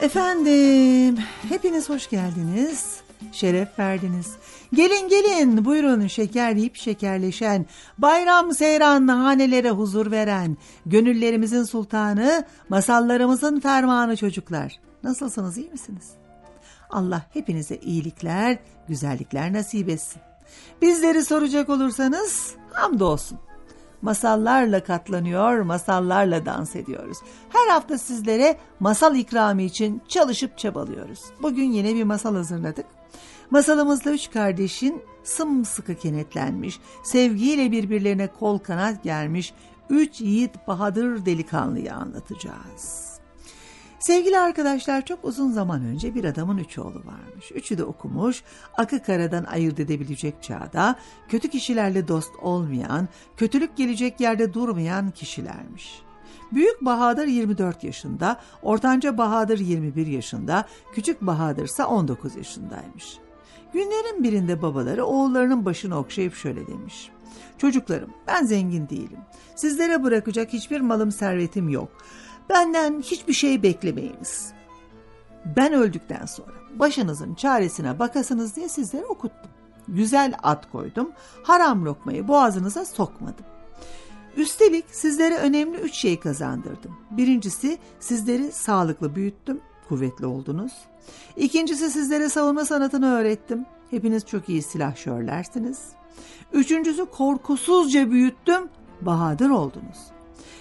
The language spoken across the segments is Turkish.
Efendim, hepiniz hoş geldiniz. Şeref verdiniz. Gelin gelin buyurun şeker yiyip şekerleşen, bayram seyran hanelere huzur veren, gönüllerimizin sultanı, masallarımızın fermanı çocuklar. Nasılsınız iyi misiniz? Allah hepinize iyilikler, güzellikler nasip etsin. Bizleri soracak olursanız hamdolsun masallarla katlanıyor, masallarla dans ediyoruz. Her hafta sizlere masal ikramı için çalışıp çabalıyoruz. Bugün yine bir masal hazırladık. Masalımızda üç kardeşin sımsıkı kenetlenmiş, sevgiyle birbirlerine kol kanat germiş üç yiğit bahadır delikanlıyı anlatacağız. Sevgili arkadaşlar çok uzun zaman önce bir adamın üç oğlu varmış. Üçü de okumuş, akı karadan ayırt edebilecek çağda, kötü kişilerle dost olmayan, kötülük gelecek yerde durmayan kişilermiş. Büyük Bahadır 24 yaşında, ortanca Bahadır 21 yaşında, küçük Bahadır ise 19 yaşındaymış. Günlerin birinde babaları oğullarının başını okşayıp şöyle demiş. Çocuklarım ben zengin değilim. Sizlere bırakacak hiçbir malım servetim yok. Benden hiçbir şey beklemeyiniz. Ben öldükten sonra başınızın çaresine bakasınız diye sizlere okuttum. Güzel at koydum, haram lokmayı boğazınıza sokmadım. Üstelik sizlere önemli üç şey kazandırdım. Birincisi sizleri sağlıklı büyüttüm, kuvvetli oldunuz. İkincisi sizlere savunma sanatını öğrettim. Hepiniz çok iyi silahşörlersiniz. Üçüncüsü korkusuzca büyüttüm, bahadır oldunuz.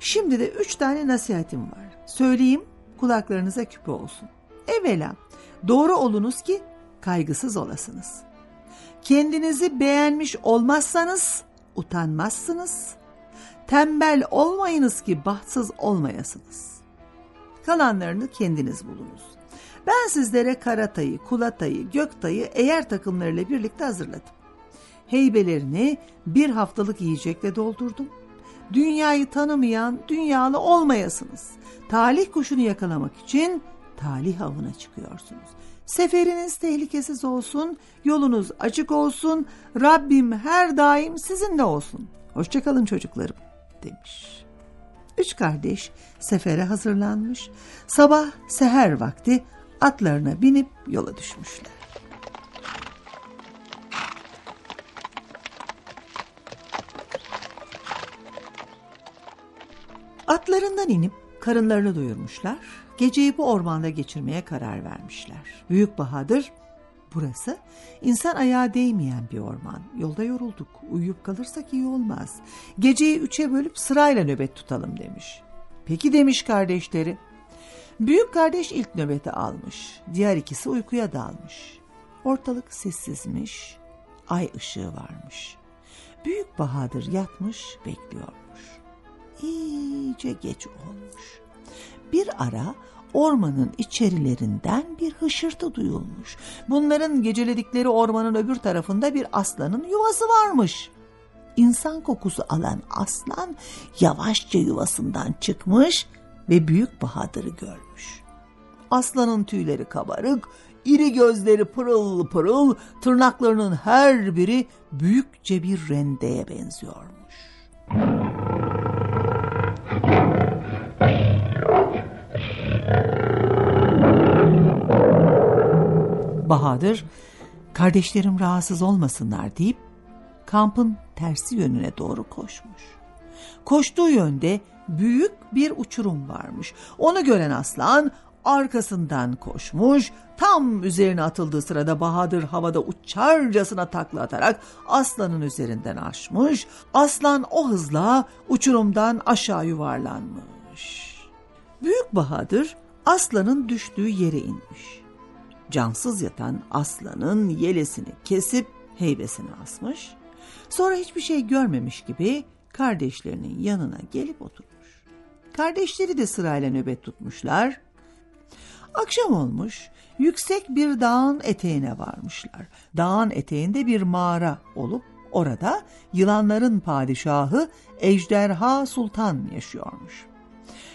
Şimdi de üç tane nasihatim var. Söyleyeyim kulaklarınıza küpe olsun. Evvela doğru olunuz ki kaygısız olasınız. Kendinizi beğenmiş olmazsanız utanmazsınız. Tembel olmayınız ki bahtsız olmayasınız. Kalanlarını kendiniz bulunuz. Ben sizlere karatayı, kulatayı, göktayı eğer takımlarıyla birlikte hazırladım. Heybelerini bir haftalık yiyecekle doldurdum. Dünyayı tanımayan dünyalı olmayasınız. Talih kuşunu yakalamak için talih avına çıkıyorsunuz. Seferiniz tehlikesiz olsun, yolunuz açık olsun, Rabbim her daim sizinle olsun. Hoşçakalın çocuklarım demiş. Üç kardeş sefere hazırlanmış, sabah seher vakti atlarına binip yola düşmüşler. Atlarından inip karınlarını doyurmuşlar. Geceyi bu ormanda geçirmeye karar vermişler. Büyük Bahadır burası insan ayağı değmeyen bir orman. Yolda yorulduk. Uyuyup kalırsak iyi olmaz. Geceyi üçe bölüp sırayla nöbet tutalım demiş. Peki demiş kardeşleri. Büyük kardeş ilk nöbeti almış. Diğer ikisi uykuya dalmış. Ortalık sessizmiş. Ay ışığı varmış. Büyük Bahadır yatmış bekliyormuş. İyice geç olmuş. Bir ara ormanın içerilerinden bir hışırtı duyulmuş. Bunların geceledikleri ormanın öbür tarafında bir aslanın yuvası varmış. İnsan kokusu alan aslan yavaşça yuvasından çıkmış ve büyük Bahadır'ı görmüş. Aslanın tüyleri kabarık, iri gözleri pırıl pırıl, tırnaklarının her biri büyükçe bir rendeye benziyormuş. Bahadır, kardeşlerim rahatsız olmasınlar deyip kampın tersi yönüne doğru koşmuş. Koştuğu yönde büyük bir uçurum varmış. Onu gören aslan arkasından koşmuş. Tam üzerine atıldığı sırada Bahadır havada uçarcasına takla atarak aslanın üzerinden aşmış. Aslan o hızla uçurumdan aşağı yuvarlanmış. Büyük Bahadır aslanın düştüğü yere inmiş. Cansız yatan aslanın yelesini kesip heybesine asmış. Sonra hiçbir şey görmemiş gibi kardeşlerinin yanına gelip oturmuş. Kardeşleri de sırayla nöbet tutmuşlar. Akşam olmuş, yüksek bir dağın eteğine varmışlar. Dağın eteğinde bir mağara olup orada yılanların padişahı Ejderha Sultan yaşıyormuş.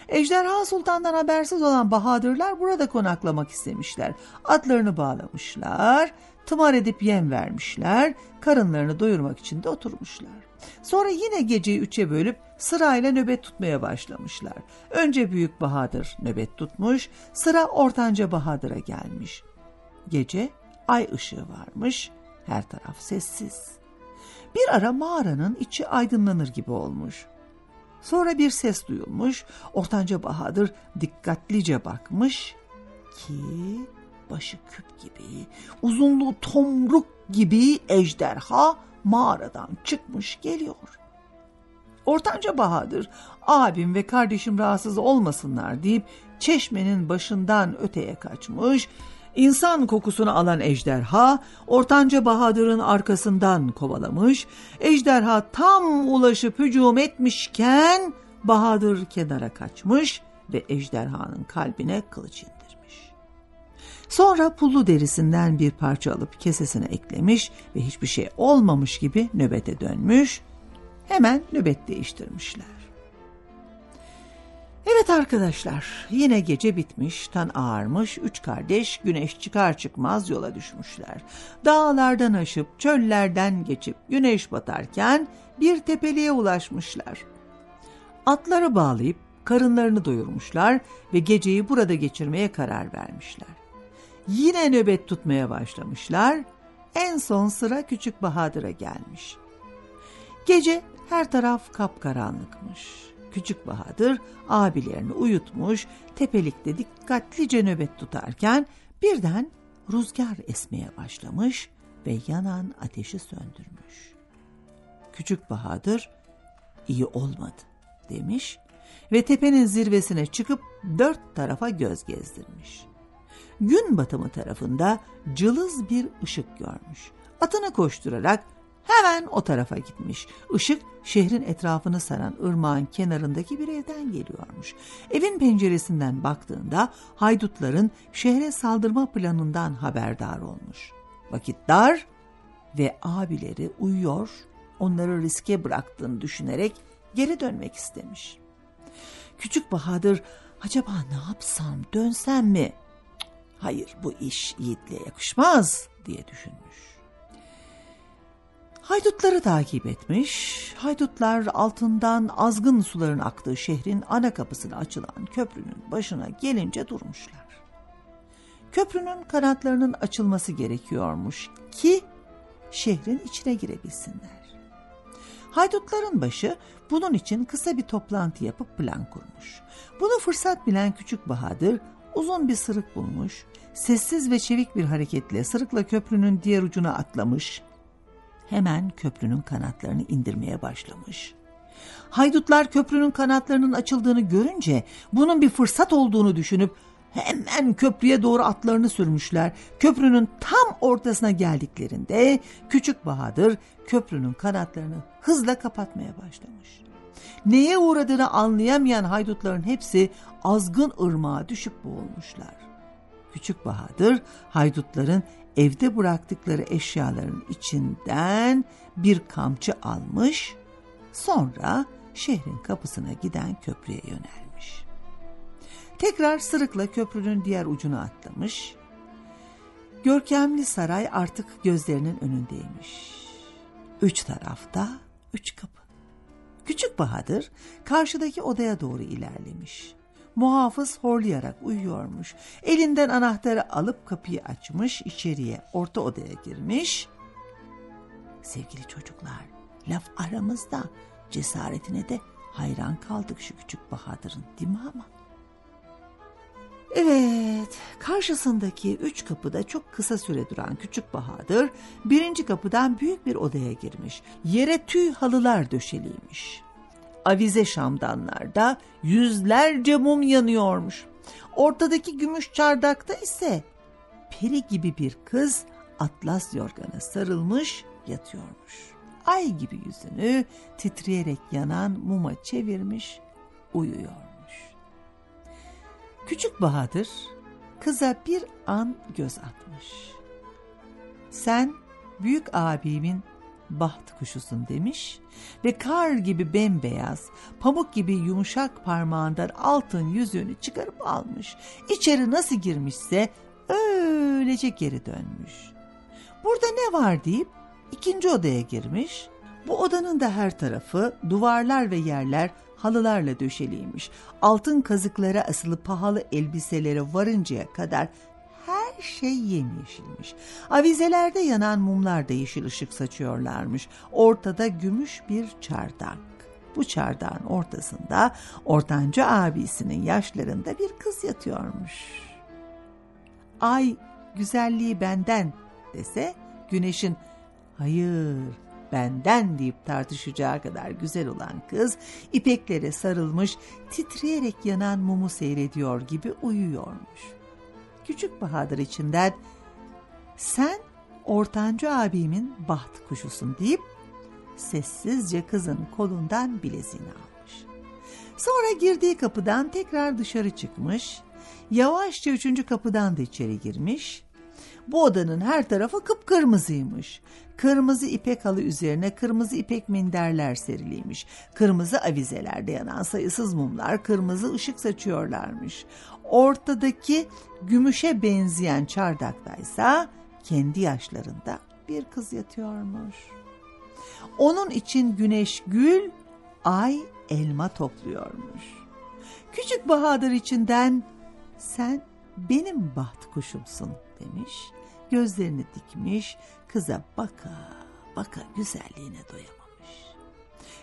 Ejderha Sultan'dan habersiz olan Bahadırlar burada konaklamak istemişler. Atlarını bağlamışlar, tımar edip yem vermişler, karınlarını doyurmak için de oturmuşlar. Sonra yine geceyi üçe bölüp sırayla nöbet tutmaya başlamışlar. Önce Büyük Bahadır nöbet tutmuş, sıra Ortanca Bahadır'a gelmiş. Gece ay ışığı varmış, her taraf sessiz. Bir ara mağaranın içi aydınlanır gibi olmuş. Sonra bir ses duyulmuş. Ortanca Bahadır dikkatlice bakmış ki başı küp gibi, uzunluğu tomruk gibi ejderha mağaradan çıkmış geliyor. Ortanca Bahadır, abim ve kardeşim rahatsız olmasınlar deyip çeşmenin başından öteye kaçmış, İnsan kokusunu alan ejderha Ortanca Bahadır'ın arkasından kovalamış. Ejderha tam ulaşıp hücum etmişken Bahadır kenara kaçmış ve ejderhanın kalbine kılıç indirmiş. Sonra pullu derisinden bir parça alıp kesesine eklemiş ve hiçbir şey olmamış gibi nöbete dönmüş. Hemen nöbet değiştirmişler. Evet arkadaşlar yine gece bitmiş, tan ağarmış, üç kardeş güneş çıkar çıkmaz yola düşmüşler. Dağlardan aşıp çöllerden geçip güneş batarken bir tepeliğe ulaşmışlar. Atları bağlayıp karınlarını doyurmuşlar ve geceyi burada geçirmeye karar vermişler. Yine nöbet tutmaya başlamışlar. En son sıra Küçük Bahadır'a gelmiş. Gece her taraf kapkaranlıkmış. Küçük Bahadır abilerini uyutmuş, tepelikte dikkatlice nöbet tutarken birden rüzgar esmeye başlamış ve yanan ateşi söndürmüş. Küçük Bahadır iyi olmadı demiş ve tepenin zirvesine çıkıp dört tarafa göz gezdirmiş. Gün batımı tarafında cılız bir ışık görmüş. Atını koşturarak Hemen o tarafa gitmiş. Işık şehrin etrafını saran ırmağın kenarındaki bir evden geliyormuş. Evin penceresinden baktığında haydutların şehre saldırma planından haberdar olmuş. Vakit dar ve abileri uyuyor, onları riske bıraktığını düşünerek geri dönmek istemiş. Küçük Bahadır acaba ne yapsam dönsem mi? Hayır bu iş yiğitle yakışmaz diye düşünmüş. Haydutları takip etmiş, haydutlar altından azgın suların aktığı şehrin ana kapısına açılan köprünün başına gelince durmuşlar. Köprünün kanatlarının açılması gerekiyormuş ki şehrin içine girebilsinler. Haydutların başı bunun için kısa bir toplantı yapıp plan kurmuş. Bunu fırsat bilen küçük Bahadır uzun bir sırık bulmuş, sessiz ve çevik bir hareketle sırıkla köprünün diğer ucuna atlamış, hemen köprünün kanatlarını indirmeye başlamış. Haydutlar köprünün kanatlarının açıldığını görünce bunun bir fırsat olduğunu düşünüp hemen köprüye doğru atlarını sürmüşler. Köprünün tam ortasına geldiklerinde Küçük Bahadır köprünün kanatlarını hızla kapatmaya başlamış. Neye uğradığını anlayamayan haydutların hepsi azgın ırmağa düşüp boğulmuşlar. Küçük Bahadır haydutların evde bıraktıkları eşyaların içinden bir kamçı almış, sonra şehrin kapısına giden köprüye yönelmiş. Tekrar sırıkla köprünün diğer ucuna atlamış. Görkemli saray artık gözlerinin önündeymiş. Üç tarafta üç kapı. Küçük Bahadır karşıdaki odaya doğru ilerlemiş. Muhafız horlayarak uyuyormuş. Elinden anahtarı alıp kapıyı açmış, içeriye, orta odaya girmiş. Sevgili çocuklar, laf aramızda cesaretine de hayran kaldık şu küçük Bahadır'ın değil mi ama? Evet, karşısındaki üç kapıda çok kısa süre duran küçük Bahadır, birinci kapıdan büyük bir odaya girmiş. Yere tüy halılar döşeliymiş avize şamdanlarda yüzlerce mum yanıyormuş. Ortadaki gümüş çardakta ise peri gibi bir kız atlas yorgana sarılmış yatıyormuş. ay gibi yüzünü titreyerek yanan muma çevirmiş uyuyormuş. Küçük Bahadır kıza bir an göz atmış. Sen büyük abimin baht kuşusun demiş ve kar gibi bembeyaz, pamuk gibi yumuşak parmağından altın yüzüğünü çıkarıp almış. İçeri nasıl girmişse öylece geri dönmüş. Burada ne var deyip ikinci odaya girmiş. Bu odanın da her tarafı duvarlar ve yerler halılarla döşeliymiş. Altın kazıklara asılı pahalı elbiselere varıncaya kadar her şey yemyeşilmiş. Avizelerde yanan mumlar da yeşil ışık saçıyorlarmış. Ortada gümüş bir çardak. Bu çardağın ortasında ortanca abisinin yaşlarında bir kız yatıyormuş. Ay güzelliği benden dese güneşin hayır benden deyip tartışacağı kadar güzel olan kız ipeklere sarılmış titreyerek yanan mumu seyrediyor gibi uyuyormuş. Küçük Bahadır içinden sen ortancı abimin baht kuşusun deyip sessizce kızın kolundan bileziğini almış. Sonra girdiği kapıdan tekrar dışarı çıkmış, yavaşça üçüncü kapıdan da içeri girmiş. Bu odanın her tarafı kıpkırmızıymış. Kırmızı ipek halı üzerine kırmızı ipek minderler seriliymiş. Kırmızı avizelerde yanan sayısız mumlar kırmızı ışık saçıyorlarmış. Ortadaki gümüşe benzeyen çardaktaysa kendi yaşlarında bir kız yatıyormuş. Onun için güneş gül, ay elma topluyormuş. Küçük Bahadır içinden sen benim baht kuşumsun demiş. Gözlerini dikmiş, kıza baka baka güzelliğine doyamamış.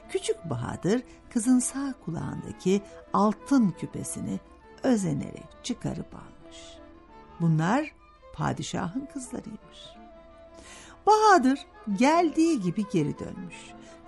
Küçük Bahadır kızın sağ kulağındaki altın küpesini özenerek çıkarıp almış. Bunlar padişahın kızlarıymış. Bahadır geldiği gibi geri dönmüş.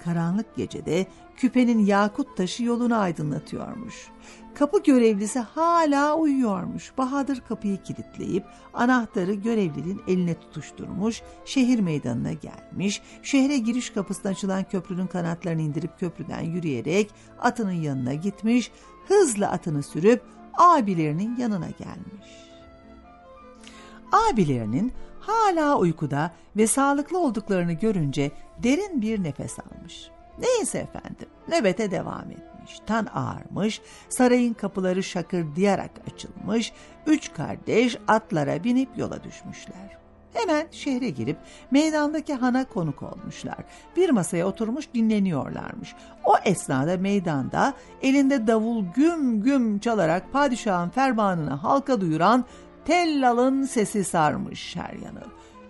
Karanlık gecede küpenin yakut taşı yolunu aydınlatıyormuş. Kapı görevlisi hala uyuyormuş. Bahadır kapıyı kilitleyip anahtarı görevlinin eline tutuşturmuş, şehir meydanına gelmiş, şehre giriş kapısına açılan köprünün kanatlarını indirip köprüden yürüyerek atının yanına gitmiş, hızla atını sürüp abilerinin yanına gelmiş. Abilerinin hala uykuda ve sağlıklı olduklarını görünce derin bir nefes almış. Neyse efendim, nöbete devam etmiş. Tan ağarmış, sarayın kapıları şakırdayarak açılmış, üç kardeş atlara binip yola düşmüşler. Hemen şehre girip meydandaki hana konuk olmuşlar. Bir masaya oturmuş dinleniyorlarmış. O esnada meydanda elinde davul güm güm çalarak padişahın fermanını halka duyuran tellalın sesi sarmış her yanı.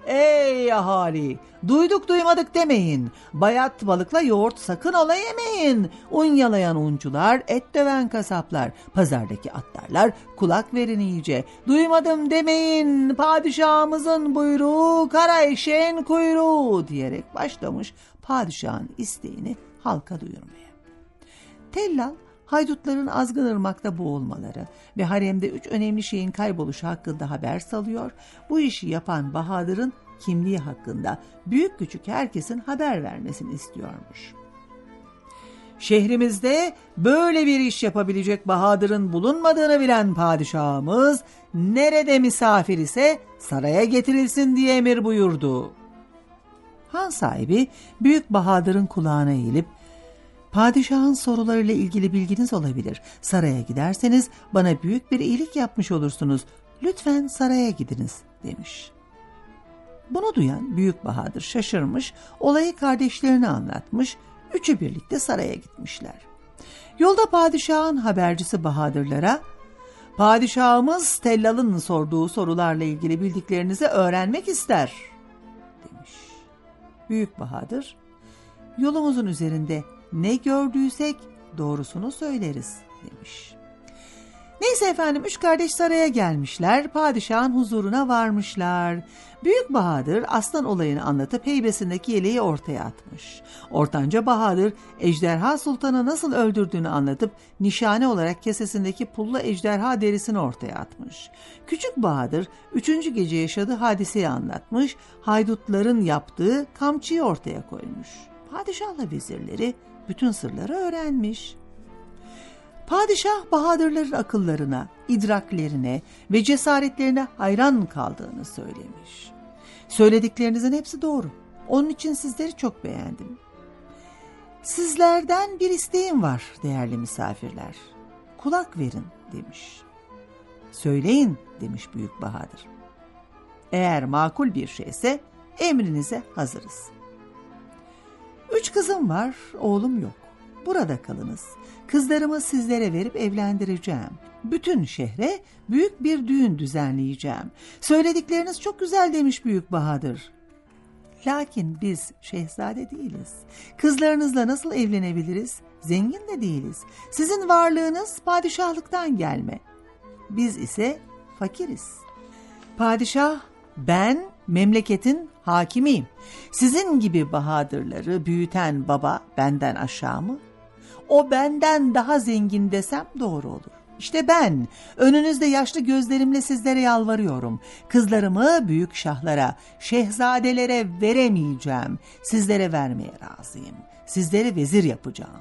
Ey ahali! Duyduk duymadık demeyin. Bayat balıkla yoğurt sakın ola yemeyin. Un yalayan uncular, et döven kasaplar, pazardaki atlarlar kulak verin iyice. Duymadım demeyin. Padişahımızın buyruğu, kara eşeğin kuyruğu diyerek başlamış padişahın isteğini halka duyurmaya. Tellal haydutların azgın ırmakta boğulmaları ve haremde üç önemli şeyin kayboluşu hakkında haber salıyor, bu işi yapan Bahadır'ın kimliği hakkında büyük küçük herkesin haber vermesini istiyormuş. Şehrimizde böyle bir iş yapabilecek Bahadır'ın bulunmadığını bilen padişahımız nerede misafir ise saraya getirilsin diye emir buyurdu. Han sahibi Büyük Bahadır'ın kulağına eğilip Padişahın sorularıyla ilgili bilginiz olabilir. Saraya giderseniz bana büyük bir iyilik yapmış olursunuz. Lütfen saraya gidiniz demiş. Bunu duyan Büyük Bahadır şaşırmış, olayı kardeşlerine anlatmış, üçü birlikte saraya gitmişler. Yolda padişahın habercisi Bahadırlara, Padişahımız Tellal'ın sorduğu sorularla ilgili bildiklerinizi öğrenmek ister demiş. Büyük Bahadır, yolumuzun üzerinde ne gördüysek doğrusunu söyleriz demiş. Neyse efendim üç kardeş saraya gelmişler, padişahın huzuruna varmışlar. Büyük Bahadır aslan olayını anlatıp heybesindeki yeleği ortaya atmış. Ortanca Bahadır ejderha sultanı nasıl öldürdüğünü anlatıp nişane olarak kesesindeki pullu ejderha derisini ortaya atmış. Küçük Bahadır üçüncü gece yaşadığı hadiseyi anlatmış, haydutların yaptığı kamçıyı ortaya koymuş. padişahla vezirleri bütün sırları öğrenmiş. Padişah Bahadırların akıllarına, idraklerine ve cesaretlerine hayran kaldığını söylemiş. Söylediklerinizin hepsi doğru. Onun için sizleri çok beğendim. Sizlerden bir isteğim var değerli misafirler. Kulak verin demiş. Söyleyin demiş Büyük Bahadır. Eğer makul bir şeyse emrinize hazırız. Üç kızım var, oğlum yok. Burada kalınız. Kızlarımı sizlere verip evlendireceğim. Bütün şehre büyük bir düğün düzenleyeceğim. Söyledikleriniz çok güzel demiş Büyük Bahadır. Lakin biz şehzade değiliz. Kızlarınızla nasıl evlenebiliriz? Zengin de değiliz. Sizin varlığınız padişahlıktan gelme. Biz ise fakiriz. Padişah ben memleketin hakimiyim. Sizin gibi bahadırları büyüten baba benden aşağı mı? O benden daha zengin desem doğru olur. İşte ben önünüzde yaşlı gözlerimle sizlere yalvarıyorum. Kızlarımı büyük şahlara, şehzadelere veremeyeceğim. Sizlere vermeye razıyım. Sizleri vezir yapacağım.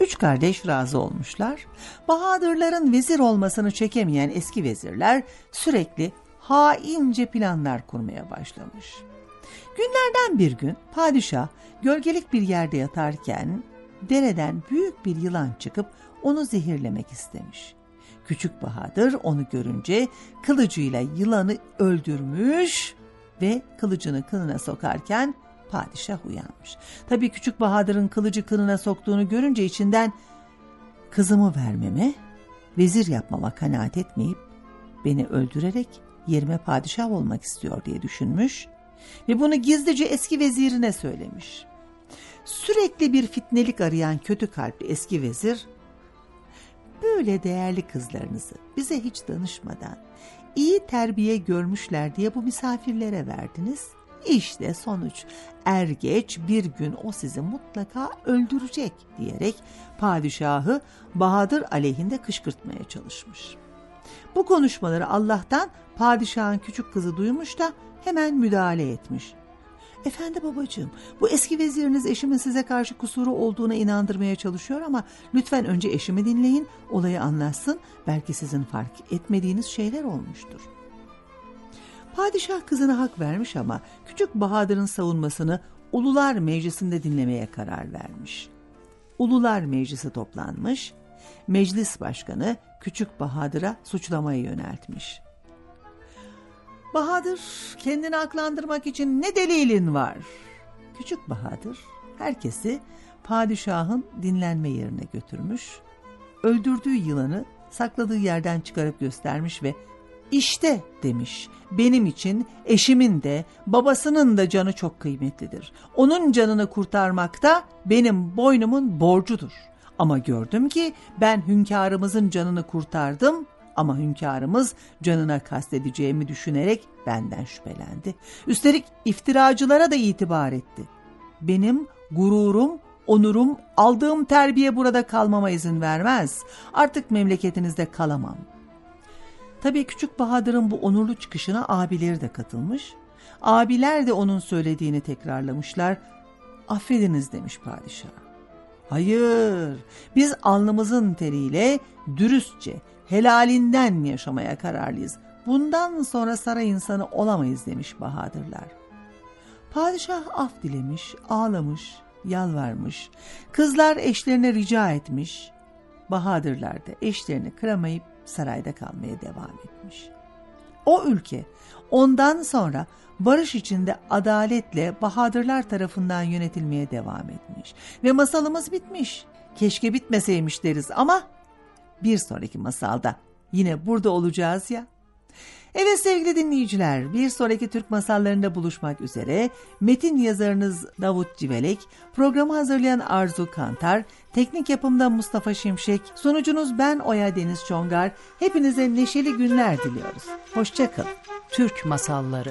Üç kardeş razı olmuşlar. Bahadırların vezir olmasını çekemeyen eski vezirler sürekli haince planlar kurmaya başlamış. Günlerden bir gün padişah gölgelik bir yerde yatarken dereden büyük bir yılan çıkıp onu zehirlemek istemiş. Küçük Bahadır onu görünce kılıcıyla yılanı öldürmüş ve kılıcını kınına sokarken padişah uyanmış. Tabii Küçük Bahadır'ın kılıcı kınına soktuğunu görünce içinden kızımı vermeme, vezir yapmama kanaat etmeyip beni öldürerek yerime padişah olmak istiyor diye düşünmüş ve bunu gizlice eski vezirine söylemiş. Sürekli bir fitnelik arayan kötü kalpli eski vezir böyle değerli kızlarınızı bize hiç danışmadan iyi terbiye görmüşler diye bu misafirlere verdiniz. İşte sonuç er geç bir gün o sizi mutlaka öldürecek diyerek padişahı Bahadır aleyhinde kışkırtmaya çalışmış. Bu konuşmaları Allah'tan padişahın küçük kızı duymuş da hemen müdahale etmiş. Efendi babacığım bu eski veziriniz eşimin size karşı kusuru olduğuna inandırmaya çalışıyor ama lütfen önce eşimi dinleyin olayı anlatsın belki sizin fark etmediğiniz şeyler olmuştur. Padişah kızına hak vermiş ama küçük Bahadır'ın savunmasını Ulular Meclisi'nde dinlemeye karar vermiş. Ulular Meclisi toplanmış, meclis başkanı Küçük Bahadır'a suçlamayı yöneltmiş. Bahadır kendini aklandırmak için ne delilin var? Küçük Bahadır herkesi padişahın dinlenme yerine götürmüş, öldürdüğü yılanı sakladığı yerden çıkarıp göstermiş ve işte demiş benim için eşimin de babasının da canı çok kıymetlidir. Onun canını kurtarmak da benim boynumun borcudur. Ama gördüm ki ben hünkârımızın canını kurtardım ama hünkârımız canına kastedeceğimi düşünerek benden şüphelendi. Üstelik iftiracılara da itibar etti. Benim gururum, onurum, aldığım terbiye burada kalmama izin vermez. Artık memleketinizde kalamam. Tabii küçük Bahadır'ın bu onurlu çıkışına abileri de katılmış. Abiler de onun söylediğini tekrarlamışlar. Affediniz demiş padişah. Hayır, biz alnımızın teriyle dürüstçe, helalinden yaşamaya kararlıyız. Bundan sonra saray insanı olamayız demiş Bahadırlar. Padişah af dilemiş, ağlamış, yalvarmış. Kızlar eşlerine rica etmiş. Bahadırlar da eşlerini kıramayıp sarayda kalmaya devam etmiş. O ülke ondan sonra barış içinde adaletle Bahadırlar tarafından yönetilmeye devam etmiş. Ve masalımız bitmiş. Keşke bitmeseymiş deriz ama bir sonraki masalda yine burada olacağız ya. Evet sevgili dinleyiciler bir sonraki Türk masallarında buluşmak üzere metin yazarınız Davut Civelek, programı hazırlayan Arzu Kantar, teknik yapımda Mustafa Şimşek, sunucunuz ben Oya Deniz Çongar, hepinize neşeli günler diliyoruz. Hoşçakalın. Türk Masalları